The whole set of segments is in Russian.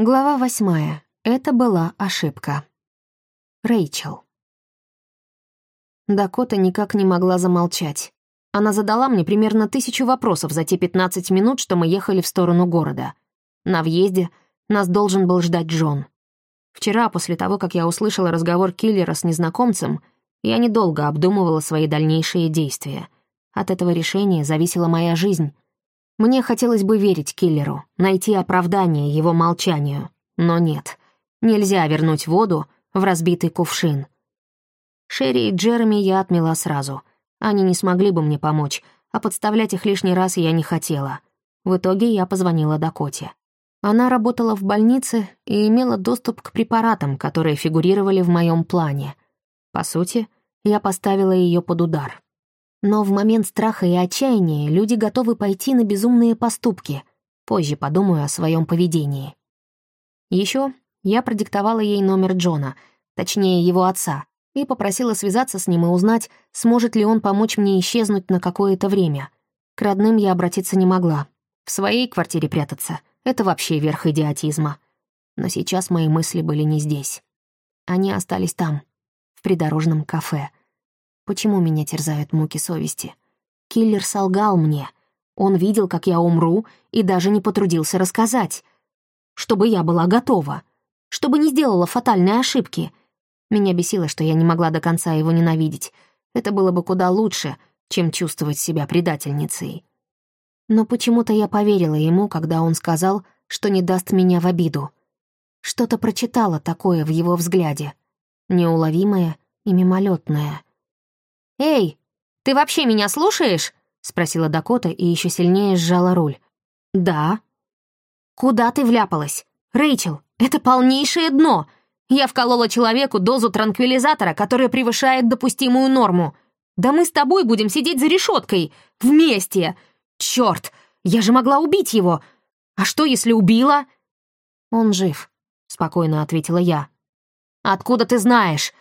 Глава восьмая. Это была ошибка. Рэйчел. Дакота никак не могла замолчать. Она задала мне примерно тысячу вопросов за те 15 минут, что мы ехали в сторону города. На въезде нас должен был ждать Джон. Вчера, после того, как я услышала разговор киллера с незнакомцем, я недолго обдумывала свои дальнейшие действия. От этого решения зависела моя жизнь. Мне хотелось бы верить киллеру, найти оправдание его молчанию. Но нет, нельзя вернуть воду в разбитый кувшин. Шерри и Джереми я отмела сразу. Они не смогли бы мне помочь, а подставлять их лишний раз я не хотела. В итоге я позвонила Дакоте. Она работала в больнице и имела доступ к препаратам, которые фигурировали в моем плане. По сути, я поставила ее под удар. Но в момент страха и отчаяния люди готовы пойти на безумные поступки. Позже подумаю о своем поведении. Еще я продиктовала ей номер Джона, точнее его отца, и попросила связаться с ним и узнать, сможет ли он помочь мне исчезнуть на какое-то время. К родным я обратиться не могла. В своей квартире прятаться — это вообще верх идиотизма. Но сейчас мои мысли были не здесь. Они остались там, в придорожном кафе. Почему меня терзают муки совести? Киллер солгал мне. Он видел, как я умру, и даже не потрудился рассказать. Чтобы я была готова. Чтобы не сделала фатальной ошибки — меня бесило, что я не могла до конца его ненавидеть. Это было бы куда лучше, чем чувствовать себя предательницей. Но почему-то я поверила ему, когда он сказал, что не даст меня в обиду. Что-то прочитала такое в его взгляде. Неуловимое и мимолетное. «Эй, ты вообще меня слушаешь?» — спросила Дакота и еще сильнее сжала руль. «Да». «Куда ты вляпалась? Рэйчел, это полнейшее дно!» Я вколола человеку дозу транквилизатора, которая превышает допустимую норму. Да мы с тобой будем сидеть за решеткой. Вместе. Черт, я же могла убить его. А что, если убила? Он жив, спокойно ответила я. Откуда ты знаешь?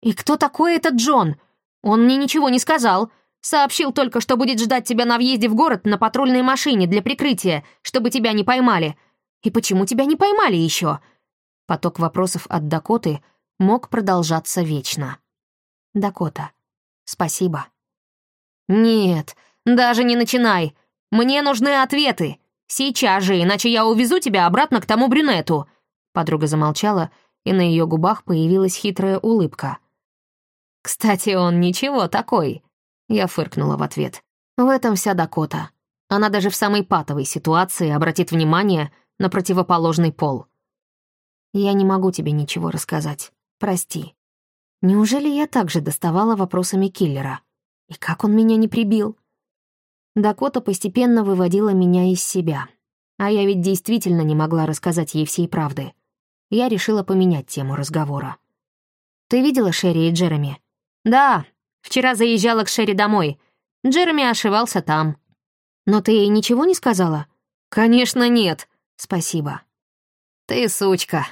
И кто такой этот Джон? Он мне ничего не сказал. Сообщил только, что будет ждать тебя на въезде в город на патрульной машине для прикрытия, чтобы тебя не поймали. И почему тебя не поймали еще? Поток вопросов от Дакоты мог продолжаться вечно. «Дакота, спасибо». «Нет, даже не начинай. Мне нужны ответы. Сейчас же, иначе я увезу тебя обратно к тому брюнету». Подруга замолчала, и на ее губах появилась хитрая улыбка. «Кстати, он ничего такой», — я фыркнула в ответ. «В этом вся Дакота. Она даже в самой патовой ситуации обратит внимание на противоположный пол. Я не могу тебе ничего рассказать. Прости. Неужели я также доставала вопросами киллера? И как он меня не прибил? Дакота постепенно выводила меня из себя. А я ведь действительно не могла рассказать ей всей правды. Я решила поменять тему разговора. «Ты видела Шерри и Джереми?» «Да, вчера заезжала к Шерри домой. Джереми ошивался там». «Но ты ей ничего не сказала?» «Конечно нет. Спасибо». «Ты сучка»,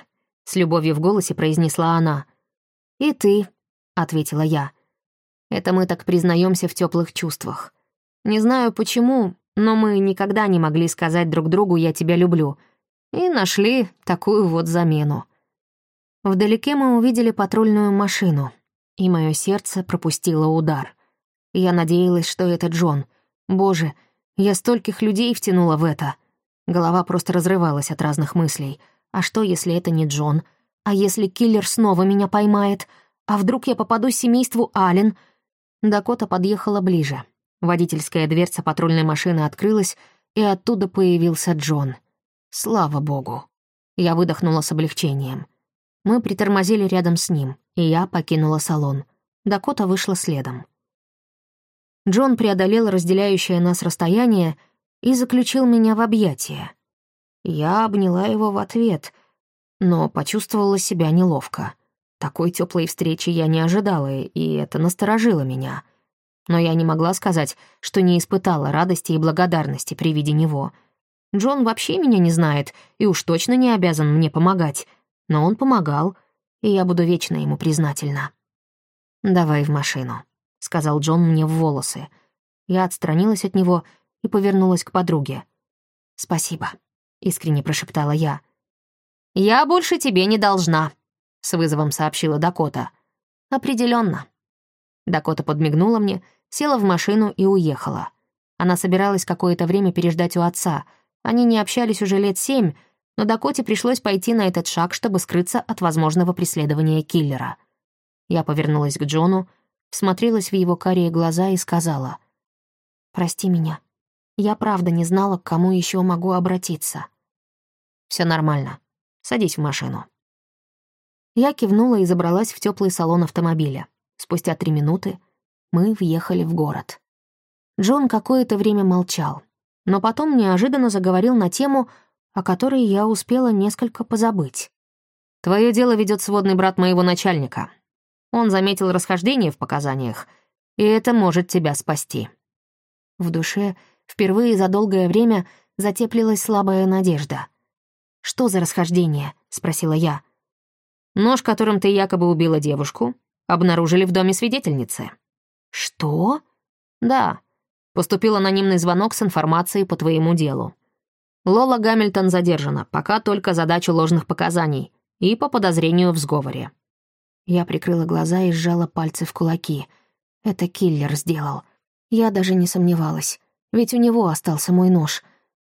с любовью в голосе произнесла она. «И ты», — ответила я. «Это мы так признаемся в теплых чувствах. Не знаю почему, но мы никогда не могли сказать друг другу «я тебя люблю», и нашли такую вот замену. Вдалеке мы увидели патрульную машину, и мое сердце пропустило удар. Я надеялась, что это Джон. Боже, я стольких людей втянула в это. Голова просто разрывалась от разных мыслей — а что, если это не Джон? А если киллер снова меня поймает? А вдруг я попаду семейству Аллен? Дакота подъехала ближе. Водительская дверца патрульной машины открылась, и оттуда появился Джон. Слава богу. Я выдохнула с облегчением. Мы притормозили рядом с ним, и я покинула салон. Дакота вышла следом. Джон преодолел разделяющее нас расстояние и заключил меня в объятия. Я обняла его в ответ, но почувствовала себя неловко. Такой теплой встречи я не ожидала, и это насторожило меня. Но я не могла сказать, что не испытала радости и благодарности при виде него. Джон вообще меня не знает и уж точно не обязан мне помогать. Но он помогал, и я буду вечно ему признательна. «Давай в машину», — сказал Джон мне в волосы. Я отстранилась от него и повернулась к подруге. «Спасибо». — искренне прошептала я. «Я больше тебе не должна», — с вызовом сообщила Дакота. «Определенно». Дакота подмигнула мне, села в машину и уехала. Она собиралась какое-то время переждать у отца. Они не общались уже лет семь, но Дакоте пришлось пойти на этот шаг, чтобы скрыться от возможного преследования киллера. Я повернулась к Джону, всмотрелась в его карие глаза и сказала, «Прости меня. Я правда не знала, к кому еще могу обратиться». Все нормально. Садись в машину». Я кивнула и забралась в теплый салон автомобиля. Спустя три минуты мы въехали в город. Джон какое-то время молчал, но потом неожиданно заговорил на тему, о которой я успела несколько позабыть. «Твое дело ведет сводный брат моего начальника. Он заметил расхождение в показаниях, и это может тебя спасти». В душе впервые за долгое время затеплилась слабая надежда. «Что за расхождение?» — спросила я. «Нож, которым ты якобы убила девушку, обнаружили в доме свидетельницы». «Что?» «Да. Поступил анонимный звонок с информацией по твоему делу. Лола Гамильтон задержана, пока только задачу ложных показаний и по подозрению в сговоре». Я прикрыла глаза и сжала пальцы в кулаки. Это киллер сделал. Я даже не сомневалась, ведь у него остался мой нож.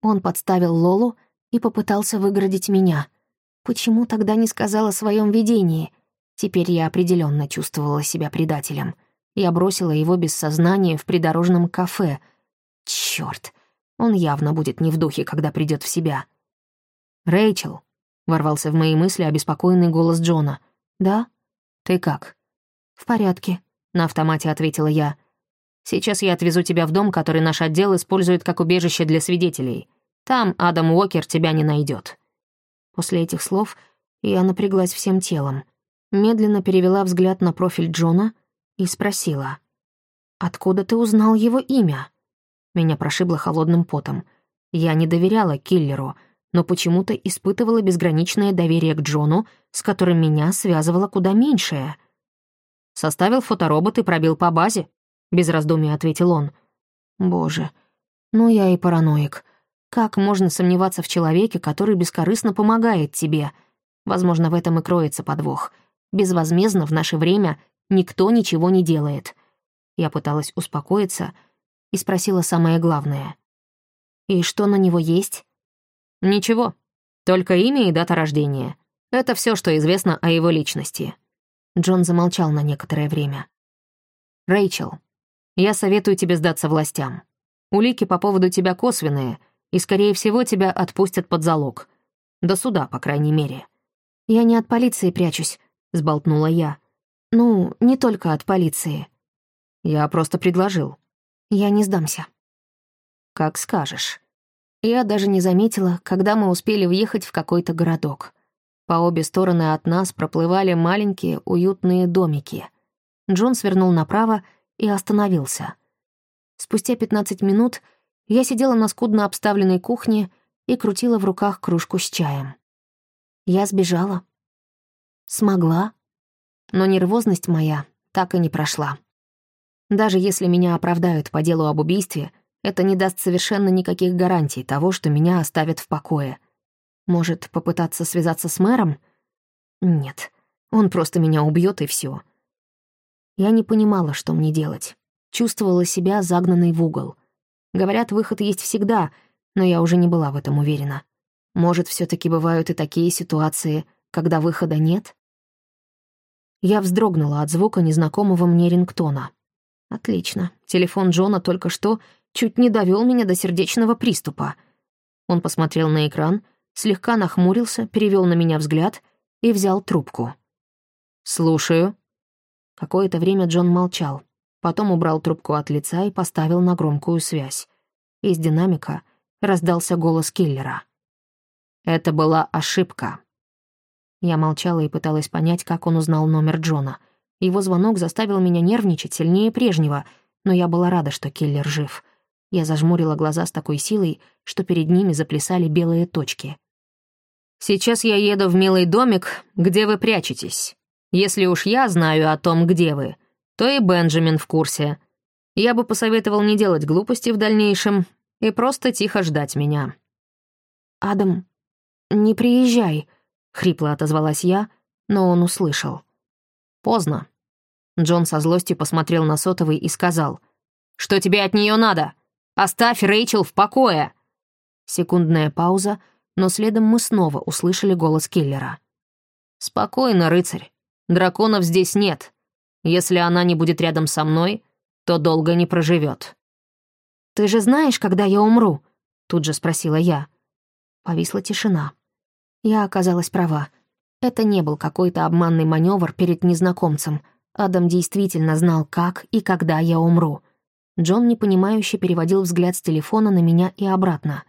Он подставил Лолу и попытался выгородить меня. Почему тогда не сказала о своем видении? Теперь я определенно чувствовала себя предателем. Я бросила его без сознания в придорожном кафе. Черт, он явно будет не в духе, когда придет в себя. «Рэйчел», — ворвался в мои мысли обеспокоенный голос Джона. «Да? Ты как?» «В порядке», — на автомате ответила я. «Сейчас я отвезу тебя в дом, который наш отдел использует как убежище для свидетелей. Там Адам Уокер тебя не найдет. После этих слов я напряглась всем телом, медленно перевела взгляд на профиль Джона — и спросила. «Откуда ты узнал его имя?» Меня прошибло холодным потом. Я не доверяла киллеру, но почему-то испытывала безграничное доверие к Джону, с которым меня связывало куда меньшее. «Составил фоторобот и пробил по базе», — без раздумий ответил он. «Боже, ну я и параноик. Как можно сомневаться в человеке, который бескорыстно помогает тебе? Возможно, в этом и кроется подвох. Безвозмездно в наше время Никто ничего не делает. Я пыталась успокоиться и спросила самое главное. «И что на него есть?» «Ничего. Только имя и дата рождения. Это все, что известно о его личности». Джон замолчал на некоторое время. «Рэйчел, я советую тебе сдаться властям. Улики по поводу тебя косвенные, и, скорее всего, тебя отпустят под залог. До суда, по крайней мере». «Я не от полиции прячусь», — сболтнула я. Ну, не только от полиции. Я просто предложил. Я не сдамся. Как скажешь. Я даже не заметила, когда мы успели въехать в какой-то городок. По обе стороны от нас проплывали маленькие уютные домики. Джон свернул направо и остановился. Спустя 15 минут я сидела на скудно обставленной кухне и крутила в руках кружку с чаем. Я сбежала. Смогла но нервозность моя так и не прошла. Даже если меня оправдают по делу об убийстве, это не даст совершенно никаких гарантий того, что меня оставят в покое. Может, попытаться связаться с мэром? Нет, он просто меня убьет и все. Я не понимала, что мне делать. Чувствовала себя загнанной в угол. Говорят, выход есть всегда, но я уже не была в этом уверена. Может, все таки бывают и такие ситуации, когда выхода нет? Я вздрогнула от звука незнакомого мне рингтона. Отлично. Телефон Джона только что чуть не довел меня до сердечного приступа. Он посмотрел на экран, слегка нахмурился, перевел на меня взгляд и взял трубку. «Слушаю». Какое-то время Джон молчал, потом убрал трубку от лица и поставил на громкую связь. Из динамика раздался голос киллера. «Это была ошибка. Я молчала и пыталась понять, как он узнал номер Джона. Его звонок заставил меня нервничать сильнее прежнего, но я была рада, что киллер жив. Я зажмурила глаза с такой силой, что перед ними заплясали белые точки. «Сейчас я еду в милый домик, где вы прячетесь. Если уж я знаю о том, где вы, то и Бенджамин в курсе. Я бы посоветовал не делать глупости в дальнейшем и просто тихо ждать меня». «Адам, не приезжай», хрипло отозвалась я, но он услышал. «Поздно». Джон со злостью посмотрел на сотовый и сказал. «Что тебе от нее надо? Оставь Рэйчел в покое!» Секундная пауза, но следом мы снова услышали голос киллера. «Спокойно, рыцарь. Драконов здесь нет. Если она не будет рядом со мной, то долго не проживет. «Ты же знаешь, когда я умру?» — тут же спросила я. Повисла тишина. Я оказалась права. Это не был какой-то обманный маневр перед незнакомцем. Адам действительно знал, как и когда я умру. Джон непонимающе переводил взгляд с телефона на меня и обратно.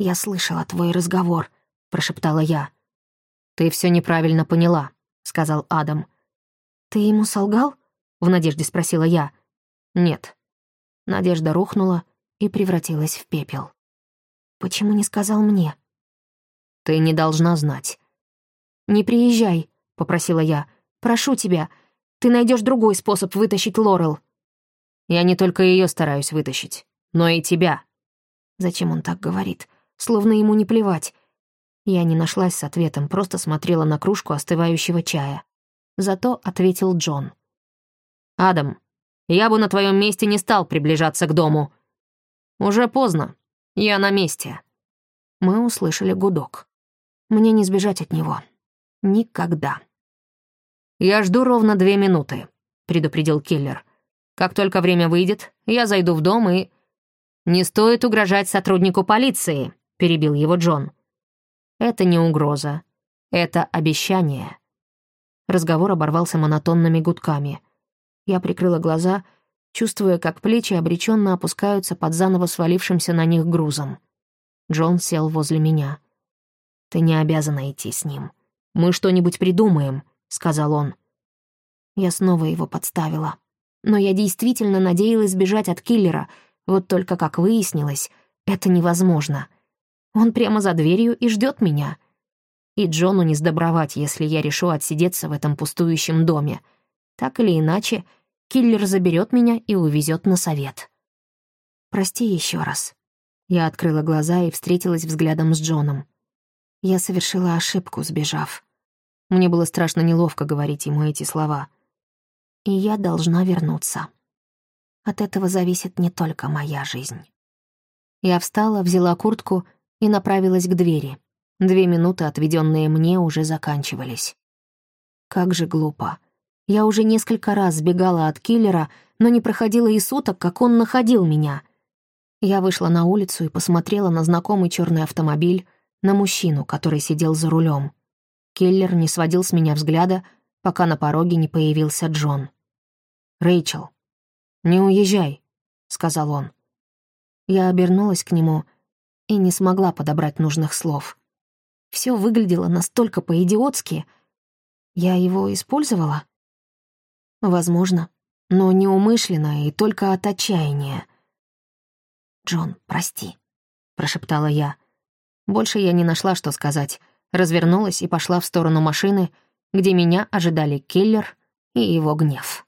«Я слышала твой разговор», — прошептала я. «Ты все неправильно поняла», — сказал Адам. «Ты ему солгал?» — в надежде спросила я. «Нет». Надежда рухнула и превратилась в пепел. «Почему не сказал мне?» «Ты не должна знать». «Не приезжай», — попросила я. «Прошу тебя, ты найдешь другой способ вытащить Лорел». «Я не только ее стараюсь вытащить, но и тебя». Зачем он так говорит? Словно ему не плевать. Я не нашлась с ответом, просто смотрела на кружку остывающего чая. Зато ответил Джон. «Адам, я бы на твоем месте не стал приближаться к дому. Уже поздно. Я на месте». Мы услышали гудок. Мне не сбежать от него. Никогда. «Я жду ровно две минуты», — предупредил киллер. «Как только время выйдет, я зайду в дом и...» «Не стоит угрожать сотруднику полиции», — перебил его Джон. Это не угроза. Это обещание. Разговор оборвался монотонными гудками. Я прикрыла глаза, чувствуя, как плечи обреченно опускаются под заново свалившимся на них грузом. Джон сел возле меня. «Ты не обязана идти с ним. Мы что-нибудь придумаем», — сказал он. Я снова его подставила. Но я действительно надеялась сбежать от киллера, вот только, как выяснилось, это невозможно — он прямо за дверью и ждет меня. И Джону не сдобровать, если я решу отсидеться в этом пустующем доме. Так или иначе, киллер заберет меня и увезет на совет. «Прости еще раз». Я открыла глаза и встретилась взглядом с Джоном. Я совершила ошибку, сбежав. Мне было страшно неловко говорить ему эти слова. И я должна вернуться. От этого зависит не только моя жизнь. Я встала, взяла куртку и направилась к двери. Две минуты, отведенные мне, уже заканчивались. Как же глупо. Я уже несколько раз сбегала от киллера, но не проходило и суток, как он находил меня. Я вышла на улицу и посмотрела на знакомый черный автомобиль, на мужчину, который сидел за рулем. Киллер не сводил с меня взгляда, пока на пороге не появился Джон. «Рэйчел, не уезжай», — сказал он. Я обернулась к нему и не смогла подобрать нужных слов. Все выглядело настолько по-идиотски. Я его использовала? Возможно, но неумышленно и только от отчаяния. «Джон, прости», — прошептала я. Больше я не нашла, что сказать. Развернулась и пошла в сторону машины, где меня ожидали киллер и его гнев.